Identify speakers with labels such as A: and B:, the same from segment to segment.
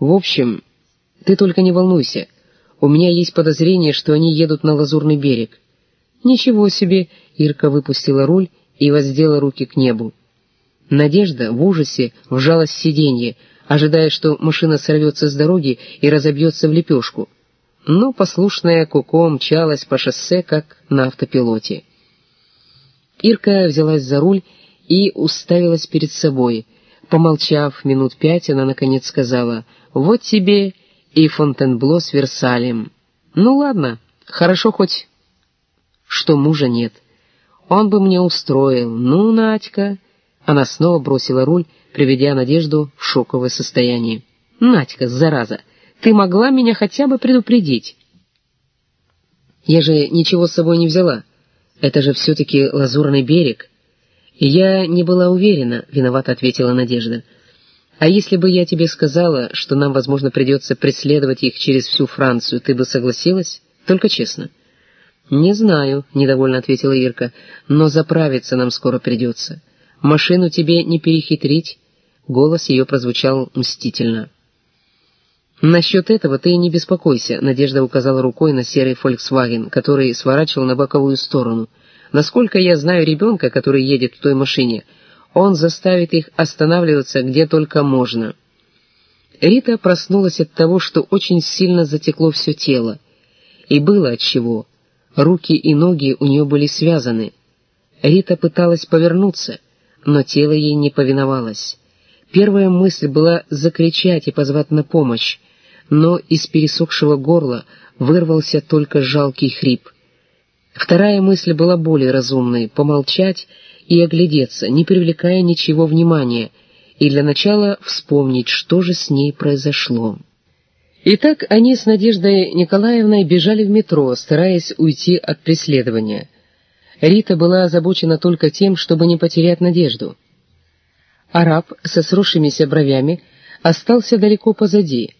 A: В общем, ты только не волнуйся. У меня есть подозрение, что они едут на Лазурный берег. Ничего себе, Ирка выпустила руль и воздела руки к небу. Надежда в ужасе вжалась в сиденье, ожидая, что машина сорвется с дороги и разобьется в лепешку. Но послушная Коко мчалась по шоссе, как на автопилоте. Ирка взялась за руль и уставилась перед собой. Помолчав минут пять, она наконец сказала «Вот тебе и Фонтенбло с Версалем». «Ну ладно, хорошо хоть, что мужа нет. Он бы мне устроил. Ну, Надька...» Она снова бросила руль, приведя Надежду в шоковое состояние. «Надька, зараза, ты могла меня хотя бы предупредить?» «Я же ничего с собой не взяла. Это же все-таки лазурный берег». «Я не была уверена», — виновато ответила Надежда. «А если бы я тебе сказала, что нам, возможно, придется преследовать их через всю Францию, ты бы согласилась? Только честно». «Не знаю», — недовольно ответила Ирка, — «но заправиться нам скоро придется». Машину тебе не перехитрить». Голос ее прозвучал мстительно. «Насчет этого ты не беспокойся», — Надежда указала рукой на серый «Фольксваген», который сворачивал на боковую сторону. «Насколько я знаю ребенка, который едет в той машине, он заставит их останавливаться где только можно». Рита проснулась от того, что очень сильно затекло все тело. И было от чего. Руки и ноги у нее были связаны. Рита пыталась повернуться — но тело ей не повиновалось. Первая мысль была закричать и позвать на помощь, но из пересохшего горла вырвался только жалкий хрип. Вторая мысль была более разумной — помолчать и оглядеться, не привлекая ничего внимания, и для начала вспомнить, что же с ней произошло. Итак, они с Надеждой Николаевной бежали в метро, стараясь уйти от преследования — Рита была озабочена только тем, чтобы не потерять надежду. Араб со сросшимися бровями остался далеко позади,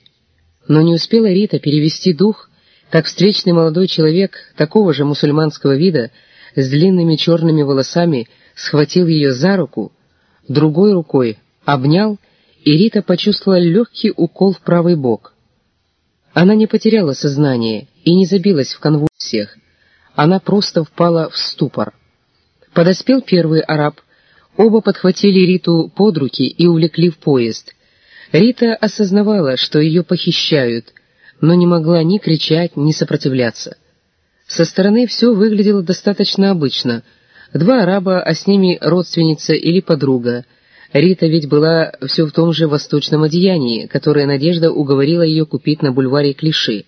A: но не успела Рита перевести дух, как встречный молодой человек такого же мусульманского вида с длинными черными волосами схватил ее за руку, другой рукой обнял, и Рита почувствовала легкий укол в правый бок. Она не потеряла сознание и не забилась в конвульсиях, она просто впала в ступор. Подоспел первый араб, оба подхватили Риту под руки и увлекли в поезд. Рита осознавала, что ее похищают, но не могла ни кричать, ни сопротивляться. Со стороны все выглядело достаточно обычно. Два араба, а с ними родственница или подруга. Рита ведь была все в том же восточном одеянии, которое Надежда уговорила ее купить на бульваре Клиши.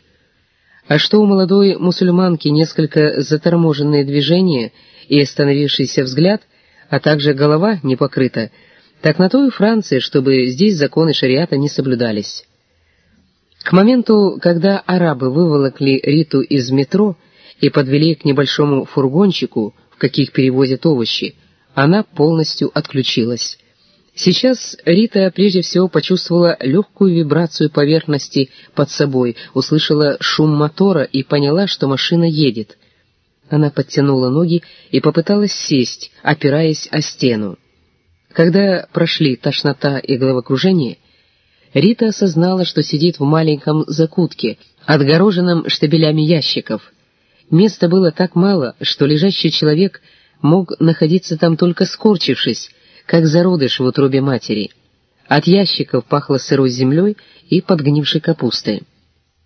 A: А что у молодой мусульманки несколько заторможенные движения и остановившийся взгляд, а также голова не покрыта, так на то и Франции, чтобы здесь законы шариата не соблюдались. К моменту, когда арабы выволокли Риту из метро и подвели к небольшому фургончику, в каких перевозят овощи, она полностью отключилась. Сейчас Рита прежде всего почувствовала легкую вибрацию поверхности под собой, услышала шум мотора и поняла, что машина едет. Она подтянула ноги и попыталась сесть, опираясь о стену. Когда прошли тошнота и головокружение, Рита осознала, что сидит в маленьком закутке, отгороженном штабелями ящиков. Места было так мало, что лежащий человек мог находиться там только скорчившись, как зародыш в утробе матери. От ящиков пахло сырой землей и подгнившей капустой.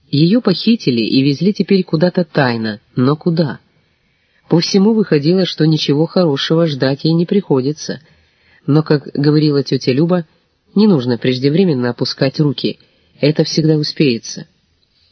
A: Ее похитили и везли теперь куда-то тайно, но куда? По всему выходило, что ничего хорошего ждать ей не приходится. Но, как говорила тетя Люба, не нужно преждевременно опускать руки, это всегда успеется.